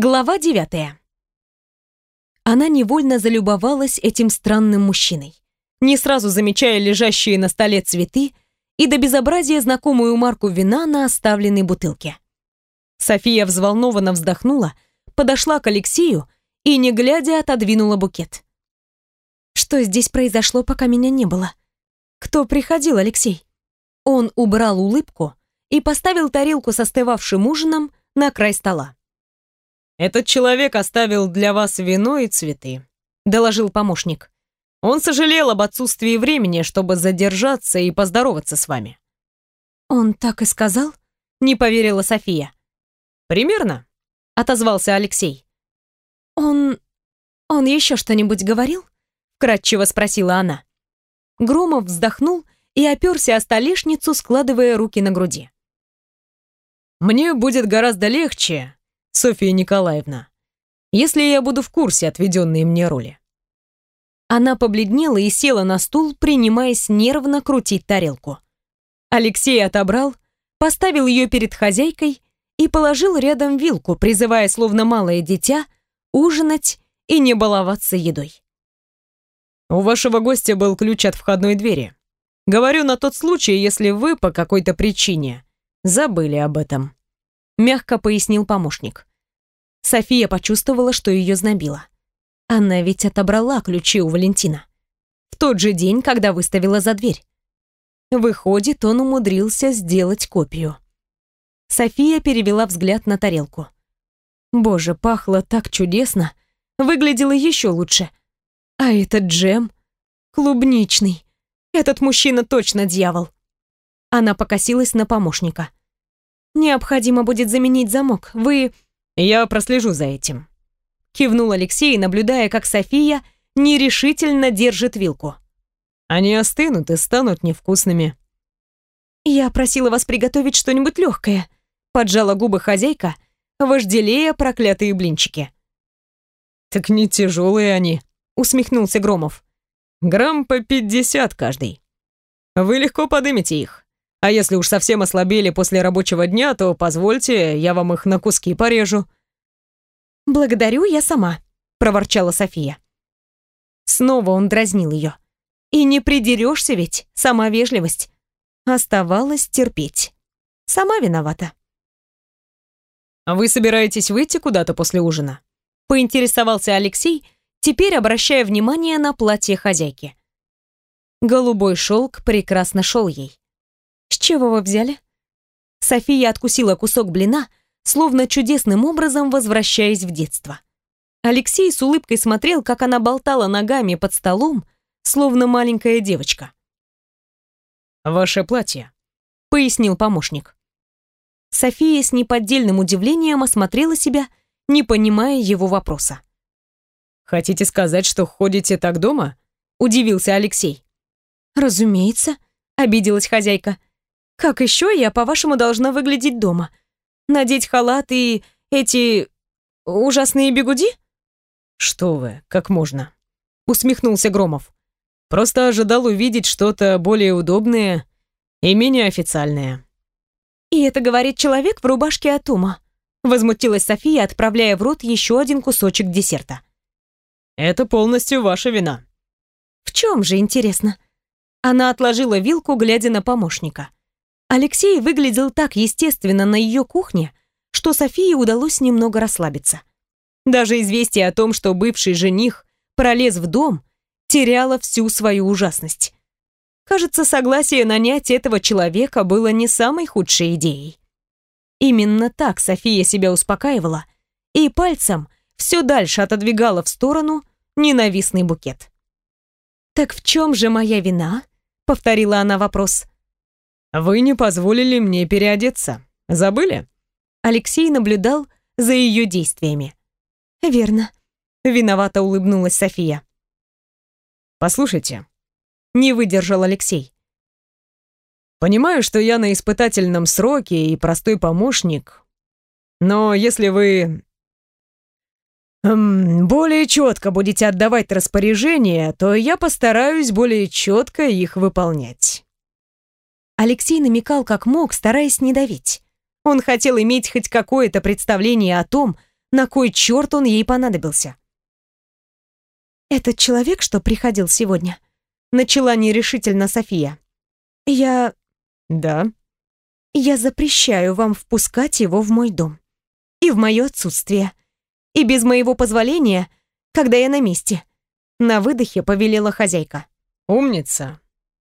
Глава девятая. Она невольно залюбовалась этим странным мужчиной, не сразу замечая лежащие на столе цветы и до безобразия знакомую марку вина на оставленной бутылке. София взволнованно вздохнула, подошла к Алексею и, не глядя, отодвинула букет. Что здесь произошло, пока меня не было? Кто приходил, Алексей? Он убрал улыбку и поставил тарелку с остывавшим ужином на край стола. «Этот человек оставил для вас вино и цветы», — доложил помощник. «Он сожалел об отсутствии времени, чтобы задержаться и поздороваться с вами». «Он так и сказал?» — не поверила София. «Примерно», — отозвался Алексей. «Он... он еще что-нибудь говорил?» — вкратчиво спросила она. Громов вздохнул и оперся о столешницу, складывая руки на груди. «Мне будет гораздо легче, Софья Николаевна, если я буду в курсе отведенной мне роли». Она побледнела и села на стул, принимаясь нервно крутить тарелку. Алексей отобрал, поставил ее перед хозяйкой и положил рядом вилку, призывая, словно малое дитя, ужинать и не баловаться едой. «У вашего гостя был ключ от входной двери. Говорю на тот случай, если вы по какой-то причине забыли об этом», мягко пояснил помощник. София почувствовала, что ее знобило. Она ведь отобрала ключи у Валентина. В тот же день, когда выставила за дверь. Выходит, он умудрился сделать копию. София перевела взгляд на тарелку. Боже, пахло так чудесно. Выглядело еще лучше. А этот джем клубничный. Этот мужчина точно дьявол. Она покосилась на помощника. Необходимо будет заменить замок. Вы я прослежу за этим. Кивнул Алексей, наблюдая, как София нерешительно держит вилку. Они остынут и станут невкусными. Я просила вас приготовить что-нибудь легкое. Поджала губы хозяйка, вожделея проклятые блинчики. Так не тяжелые они, усмехнулся Громов. Грамм по пятьдесят каждый. Вы легко подымете их. А если уж совсем ослабели после рабочего дня, то позвольте, я вам их на куски порежу». «Благодарю, я сама», — проворчала София. Снова он дразнил ее. «И не придерешься ведь, сама вежливость. Оставалось терпеть. Сама виновата». «А вы собираетесь выйти куда-то после ужина?» — поинтересовался Алексей, теперь обращая внимание на платье хозяйки. Голубой шелк прекрасно шел ей. «С чего вы взяли?» София откусила кусок блина, словно чудесным образом возвращаясь в детство. Алексей с улыбкой смотрел, как она болтала ногами под столом, словно маленькая девочка. «Ваше платье», — пояснил помощник. София с неподдельным удивлением осмотрела себя, не понимая его вопроса. «Хотите сказать, что ходите так дома?» — удивился Алексей. «Разумеется», — обиделась хозяйка. Как еще я, по-вашему, должна выглядеть дома? Надеть халат и эти ужасные бегуди? Что вы, как можно? Усмехнулся Громов. Просто ожидал увидеть что-то более удобное и менее официальное. И это говорит человек в рубашке от ума. Возмутилась София, отправляя в рот еще один кусочек десерта. Это полностью ваша вина. В чем же, интересно? Она отложила вилку, глядя на помощника. Алексей выглядел так естественно на ее кухне, что Софии удалось немного расслабиться. Даже известие о том, что бывший жених пролез в дом, теряло всю свою ужасность. Кажется, согласие нанять этого человека было не самой худшей идеей. Именно так София себя успокаивала и пальцем все дальше отодвигала в сторону ненавистный букет. «Так в чем же моя вина?» — повторила она вопрос. «Вы не позволили мне переодеться. Забыли?» Алексей наблюдал за ее действиями. «Верно», — виновато улыбнулась София. «Послушайте», — не выдержал Алексей. «Понимаю, что я на испытательном сроке и простой помощник, но если вы эм, более четко будете отдавать распоряжения, то я постараюсь более четко их выполнять». Алексей намекал как мог, стараясь не давить. Он хотел иметь хоть какое-то представление о том, на кой черт он ей понадобился. «Этот человек, что приходил сегодня?» Начала нерешительно София. «Я...» «Да?» «Я запрещаю вам впускать его в мой дом. И в мое отсутствие. И без моего позволения, когда я на месте». На выдохе повелела хозяйка. «Умница.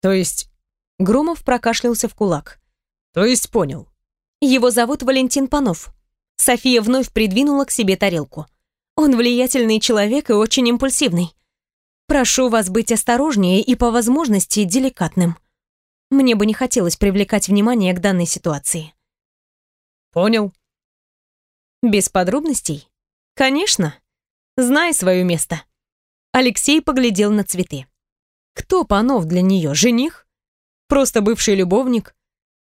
То есть...» Громов прокашлялся в кулак. «То есть понял». «Его зовут Валентин Панов». София вновь придвинула к себе тарелку. «Он влиятельный человек и очень импульсивный. Прошу вас быть осторожнее и по возможности деликатным. Мне бы не хотелось привлекать внимание к данной ситуации. Понял. Без подробностей? Конечно. Знай свое место. Алексей поглядел на цветы. Кто Панов для нее? Жених? Просто бывший любовник?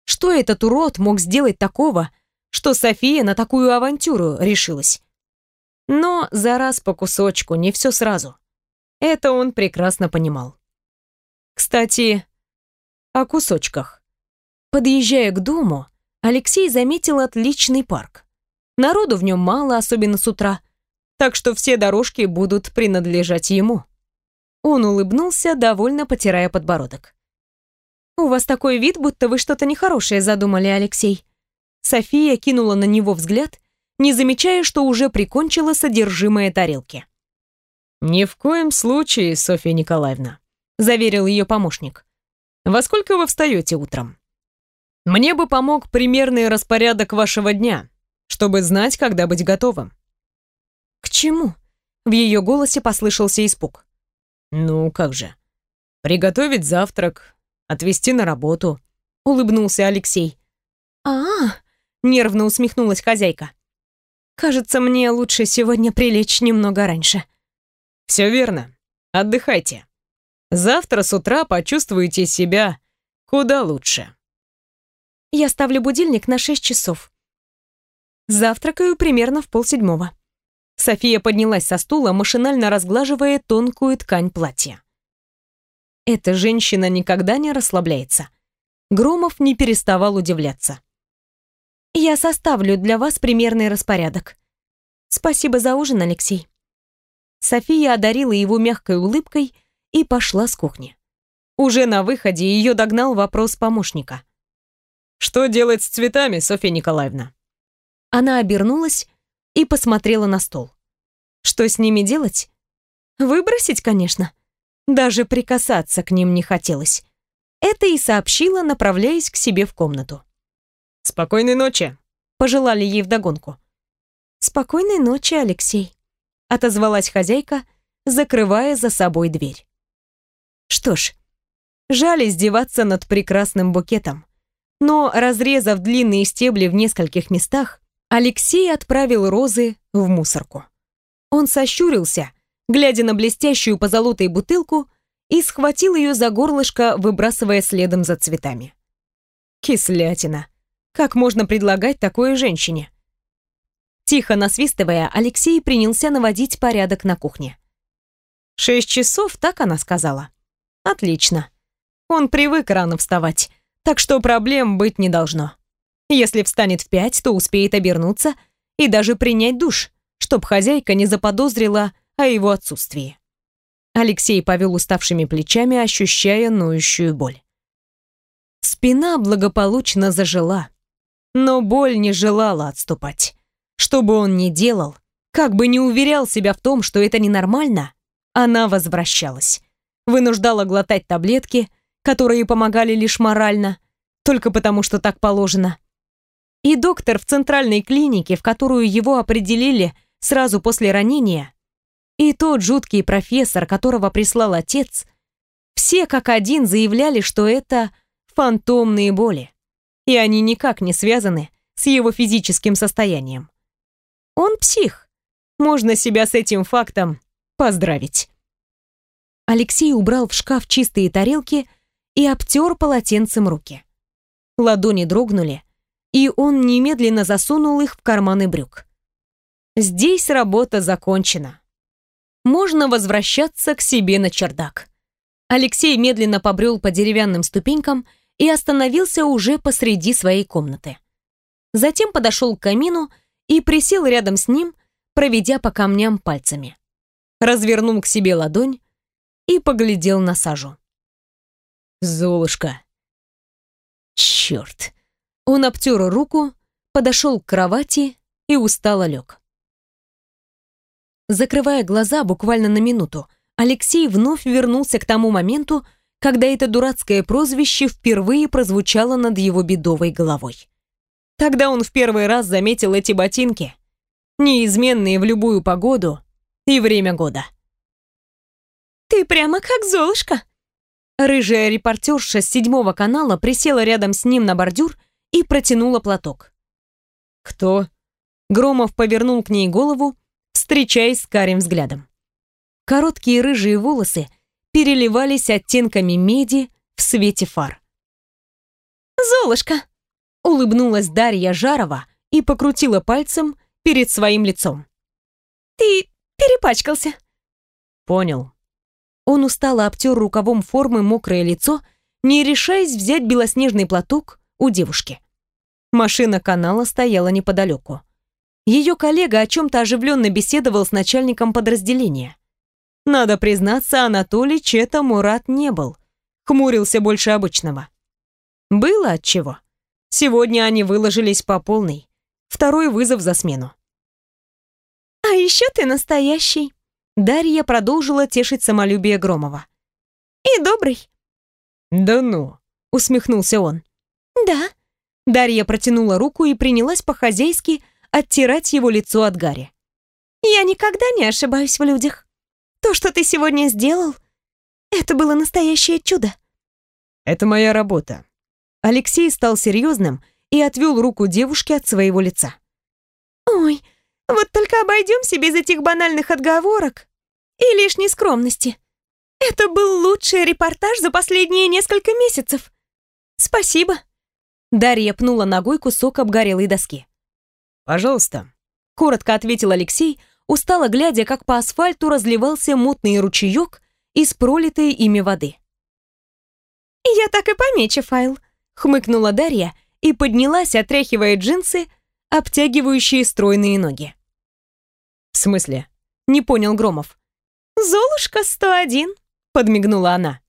Что этот урод мог сделать такого, что София на такую авантюру решилась? Но за раз по кусочку, не все сразу. Это он прекрасно понимал. Кстати, о кусочках. Подъезжая к дому, Алексей заметил отличный парк. Народу в нем мало, особенно с утра, так что все дорожки будут принадлежать ему. Он улыбнулся, довольно потирая подбородок. «У вас такой вид, будто вы что-то нехорошее задумали, Алексей». София кинула на него взгляд, не замечая, что уже прикончила содержимое тарелки. «Ни в коем случае, Софья Николаевна», — заверил ее помощник. «Во сколько вы встаете утром?» «Мне бы помог примерный распорядок вашего дня, чтобы знать, когда быть готовым». «К чему?» — в ее голосе послышался испуг. «Ну, как же. Приготовить завтрак, отвезти на работу», — улыбнулся Алексей. «А-а-а!» — нервно усмехнулась хозяйка. «Кажется, мне лучше сегодня прилечь немного раньше». Все верно. Отдыхайте. Завтра с утра почувствуете себя куда лучше. Я ставлю будильник на 6 часов. Завтракаю примерно в полседьмого. София поднялась со стула, машинально разглаживая тонкую ткань платья. Эта женщина никогда не расслабляется. Громов не переставал удивляться. «Я составлю для вас примерный распорядок. Спасибо за ужин, Алексей». София одарила его мягкой улыбкой и пошла с кухни. Уже на выходе ее догнал вопрос помощника. «Что делать с цветами, Софья Николаевна?» Она обернулась и посмотрела на стол. Что с ними делать? Выбросить, конечно. Даже прикасаться к ним не хотелось. Это и сообщила, направляясь к себе в комнату. «Спокойной ночи», — пожелали ей вдогонку. «Спокойной ночи, Алексей» отозвалась хозяйка, закрывая за собой дверь. Что ж, жаль издеваться над прекрасным букетом. Но, разрезав длинные стебли в нескольких местах, Алексей отправил розы в мусорку. Он сощурился, глядя на блестящую позолотой бутылку, и схватил ее за горлышко, выбрасывая следом за цветами. Кислятина. Как можно предлагать такое женщине? Тихо насвистывая, Алексей принялся наводить порядок на кухне. «Шесть часов, так она сказала?» «Отлично. Он привык рано вставать, так что проблем быть не должно. Если встанет в пять, то успеет обернуться и даже принять душ, чтоб хозяйка не заподозрила о его отсутствии». Алексей повел уставшими плечами, ощущая ноющую боль. Спина благополучно зажила, но боль не желала отступать. Что бы он ни делал, как бы ни уверял себя в том, что это ненормально, она возвращалась. Вынуждала глотать таблетки, которые помогали лишь морально, только потому, что так положено. И доктор в центральной клинике, в которую его определили сразу после ранения, и тот жуткий профессор, которого прислал отец, все как один заявляли, что это фантомные боли, и они никак не связаны с его физическим состоянием. Он псих. Можно себя с этим фактом поздравить. Алексей убрал в шкаф чистые тарелки и обтер полотенцем руки. Ладони дрогнули, и он немедленно засунул их в карманы брюк. Здесь работа закончена. Можно возвращаться к себе на чердак. Алексей медленно побрел по деревянным ступенькам и остановился уже посреди своей комнаты. Затем подошел к камину и присел рядом с ним, проведя по камням пальцами. Развернул к себе ладонь и поглядел на сажу. «Золушка!» «Черт!» Он обтер руку, подошел к кровати и устало лег. Закрывая глаза буквально на минуту, Алексей вновь вернулся к тому моменту, когда это дурацкое прозвище впервые прозвучало над его бедовой головой. Тогда он в первый раз заметил эти ботинки, неизменные в любую погоду и время года. «Ты прямо как Золушка!» Рыжая репортерша с седьмого канала присела рядом с ним на бордюр и протянула платок. «Кто?» Громов повернул к ней голову, встречаясь с карим взглядом. Короткие рыжие волосы переливались оттенками меди в свете фар. «Золушка!» — улыбнулась Дарья Жарова и покрутила пальцем перед своим лицом. «Ты перепачкался». «Понял». Он устало обтер рукавом формы мокрое лицо, не решаясь взять белоснежный платок у девушки. Машина канала стояла неподалеку. Ее коллега о чем-то оживленно беседовал с начальником подразделения. Надо признаться, Анатолий Чета Мурат не был. Хмурился больше обычного. Было отчего. Сегодня они выложились по полной. Второй вызов за смену. «А еще ты настоящий», — Дарья продолжила тешить самолюбие Громова. «И добрый». «Да ну», — усмехнулся он. «Да». Дарья протянула руку и принялась по-хозяйски оттирать его лицо от Гарри. «Я никогда не ошибаюсь в людях. То, что ты сегодня сделал, это было настоящее чудо». «Это моя работа». Алексей стал серьезным и отвел руку девушки от своего лица. «Ой, вот только обойдемся без этих банальных отговорок и лишней скромности. Это был лучший репортаж за последние несколько месяцев. Спасибо». Дарья пнула ногой кусок обгорелой доски. «Пожалуйста», — коротко ответил Алексей, устало глядя, как по асфальту разливался мутный ручеек из пролитой ими воды. «Я так и помечу файл», — хмыкнула Дарья и поднялась, отряхивая джинсы, обтягивающие стройные ноги. «В смысле?» — не понял Громов. «Золушка 101», — подмигнула она.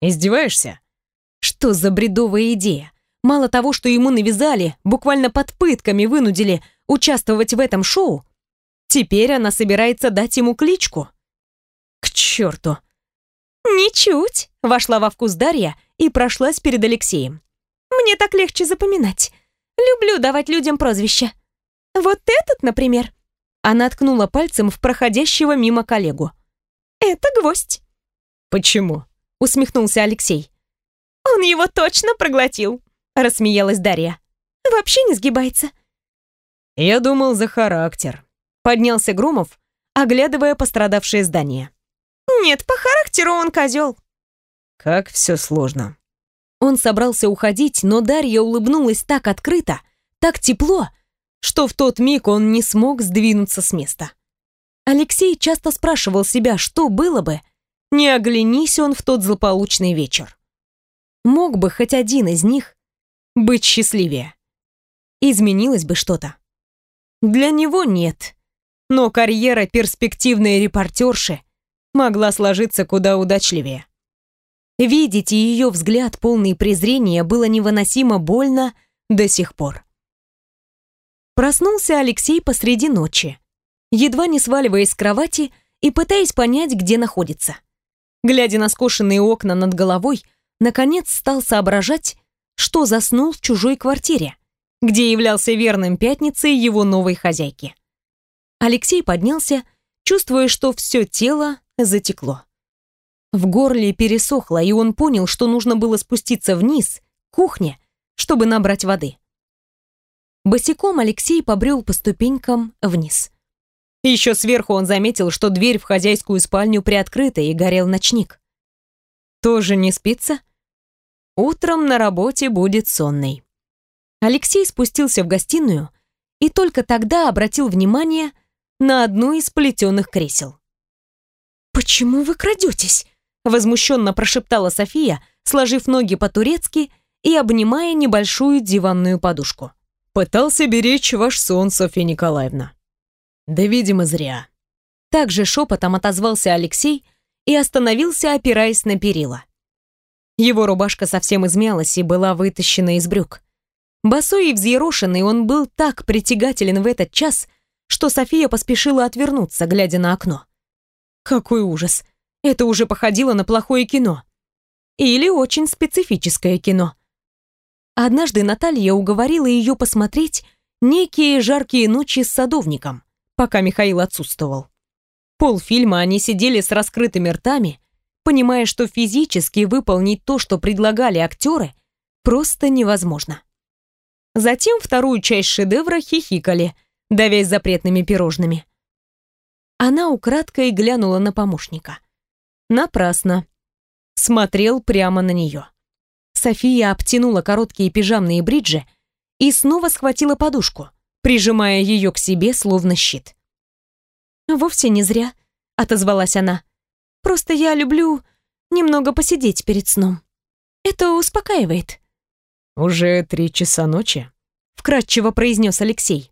«Издеваешься?» Что за бредовая идея? Мало того, что ему навязали, буквально под пытками вынудили участвовать в этом шоу, теперь она собирается дать ему кличку. К черту! «Ничуть!» — вошла во вкус Дарья и прошлась перед Алексеем. «Мне так легче запоминать. Люблю давать людям прозвища. Вот этот, например». Она ткнула пальцем в проходящего мимо коллегу. «Это гвоздь». «Почему?» — усмехнулся Алексей. «Он его точно проглотил», рассмеялась Дарья. Вообще не сгибается. Я думал за характер. Поднялся Громов, оглядывая пострадавшее здание. Нет, по характеру он козел. Как все сложно. Он собрался уходить, но Дарья улыбнулась так открыто, так тепло, что в тот миг он не смог сдвинуться с места. Алексей часто спрашивал себя, что было бы, не оглянись он в тот злополучный вечер. Мог бы хоть один из них быть счастливее. Изменилось бы что-то. Для него нет. Но карьера перспективной репортерши могла сложиться куда удачливее. Видеть ее взгляд полный презрения было невыносимо больно до сих пор. Проснулся Алексей посреди ночи, едва не сваливаясь с кровати и пытаясь понять, где находится. Глядя на скошенные окна над головой, наконец стал соображать, что заснул в чужой квартире, где являлся верным пятницей его новой хозяйки. Алексей поднялся, чувствуя, что все тело затекло. В горле пересохло, и он понял, что нужно было спуститься вниз, к кухне, чтобы набрать воды. Босиком Алексей побрел по ступенькам вниз. Еще сверху он заметил, что дверь в хозяйскую спальню приоткрыта и горел ночник. Тоже не спится? Утром на работе будет сонный. Алексей спустился в гостиную и только тогда обратил внимание на одну из плетеных кресел. «Почему вы крадетесь?» — возмущенно прошептала София, сложив ноги по-турецки и обнимая небольшую диванную подушку. «Пытался беречь ваш сон, Софья Николаевна». Да, видимо, зря. Также шепотом отозвался Алексей и остановился, опираясь на перила. Его рубашка совсем измялась и была вытащена из брюк. Босой и взъерошенный он был так притягателен в этот час, что София поспешила отвернуться, глядя на окно. Какой ужас! Это уже походило на плохое кино. Или очень специфическое кино. Однажды Наталья уговорила ее посмотреть некие жаркие ночи с садовником, пока Михаил отсутствовал. Полфильма они сидели с раскрытыми ртами, понимая, что физически выполнить то, что предлагали актеры, просто невозможно. Затем вторую часть шедевра хихикали, давясь запретными пирожными. Она украдкой глянула на помощника. Напрасно. Смотрел прямо на нее. София обтянула короткие пижамные бриджи и снова схватила подушку, прижимая ее к себе, словно щит. «Вовсе не зря», — отозвалась она. «Просто я люблю немного посидеть перед сном. Это успокаивает». «Уже три часа ночи?» — вкратчиво произнес Алексей.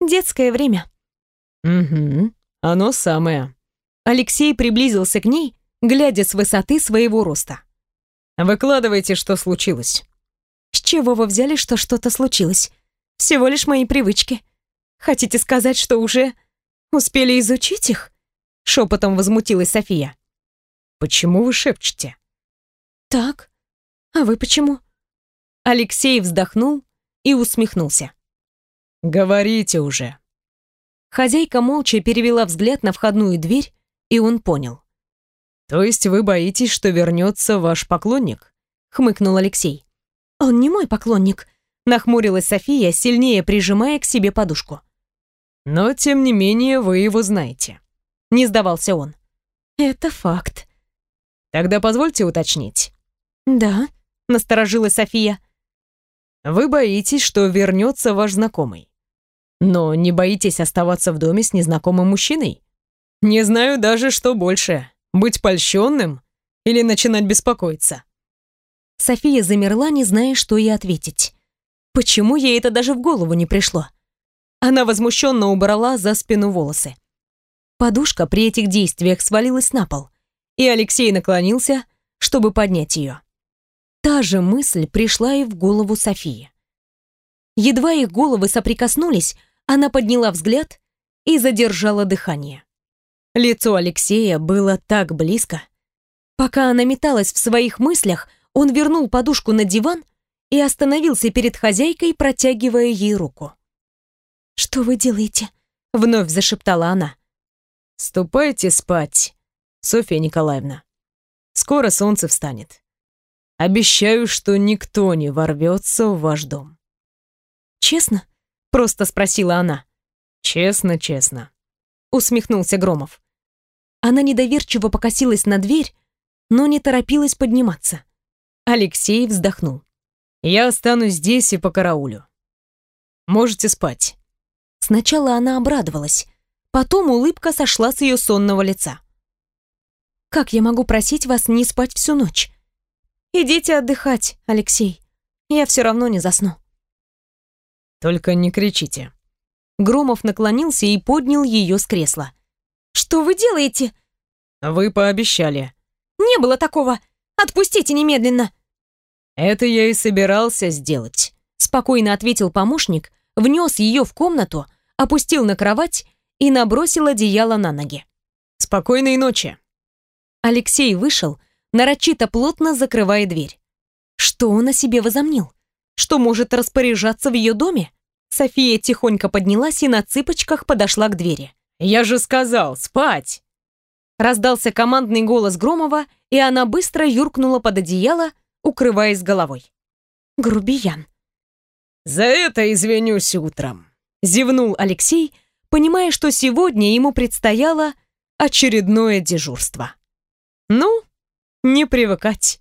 «Детское время». «Угу, оно самое». Алексей приблизился к ней, глядя с высоты своего роста. «Выкладывайте, что случилось». «С чего вы взяли, что что-то случилось? Всего лишь мои привычки. Хотите сказать, что уже успели изучить их?» Шепотом возмутилась София. «Почему вы шепчете?» «Так. А вы почему?» Алексей вздохнул и усмехнулся. «Говорите уже». Хозяйка молча перевела взгляд на входную дверь, и он понял. «То есть вы боитесь, что вернется ваш поклонник?» — хмыкнул Алексей. «Он не мой поклонник», — нахмурилась София, сильнее прижимая к себе подушку. «Но, тем не менее, вы его знаете», — не сдавался он. «Это факт». «Тогда позвольте уточнить». «Да», — насторожилась София. «Вы боитесь, что вернется ваш знакомый. Но не боитесь оставаться в доме с незнакомым мужчиной? Не знаю даже, что больше быть польщенным или начинать беспокоиться? София замерла, не зная, что ей ответить. Почему ей это даже в голову не пришло? Она возмущенно убрала за спину волосы. Подушка при этих действиях свалилась на пол, и Алексей наклонился, чтобы поднять ее. Та же мысль пришла и в голову Софии. Едва их головы соприкоснулись, она подняла взгляд и задержала дыхание. Лицо Алексея было так близко. Пока она металась в своих мыслях, он вернул подушку на диван и остановился перед хозяйкой, протягивая ей руку. «Что вы делаете?» — вновь зашептала она. «Ступайте спать, Софья Николаевна. Скоро солнце встанет. Обещаю, что никто не ворвется в ваш дом». «Честно?» — просто спросила она. «Честно, честно», — усмехнулся Громов. Она недоверчиво покосилась на дверь, но не торопилась подниматься. Алексей вздохнул. «Я останусь здесь и по караулю. Можете спать». Сначала она обрадовалась, потом улыбка сошла с ее сонного лица. «Как я могу просить вас не спать всю ночь? Идите отдыхать, Алексей. Я все равно не засну». «Только не кричите». Громов наклонился и поднял ее с кресла. «Что вы делаете?» «Вы пообещали». «Не было такого! Отпустите немедленно!» «Это я и собирался сделать», — спокойно ответил помощник, внес ее в комнату, опустил на кровать и набросил одеяло на ноги. «Спокойной ночи!» Алексей вышел, нарочито плотно закрывая дверь. Что он о себе возомнил? Что может распоряжаться в ее доме? София тихонько поднялась и на цыпочках подошла к двери. «Я же сказал, спать!» Раздался командный голос Громова, и она быстро юркнула под одеяло, укрываясь головой. Грубиян. «За это извинюсь утром», — зевнул Алексей, понимая, что сегодня ему предстояло очередное дежурство. Ну, не привыкать.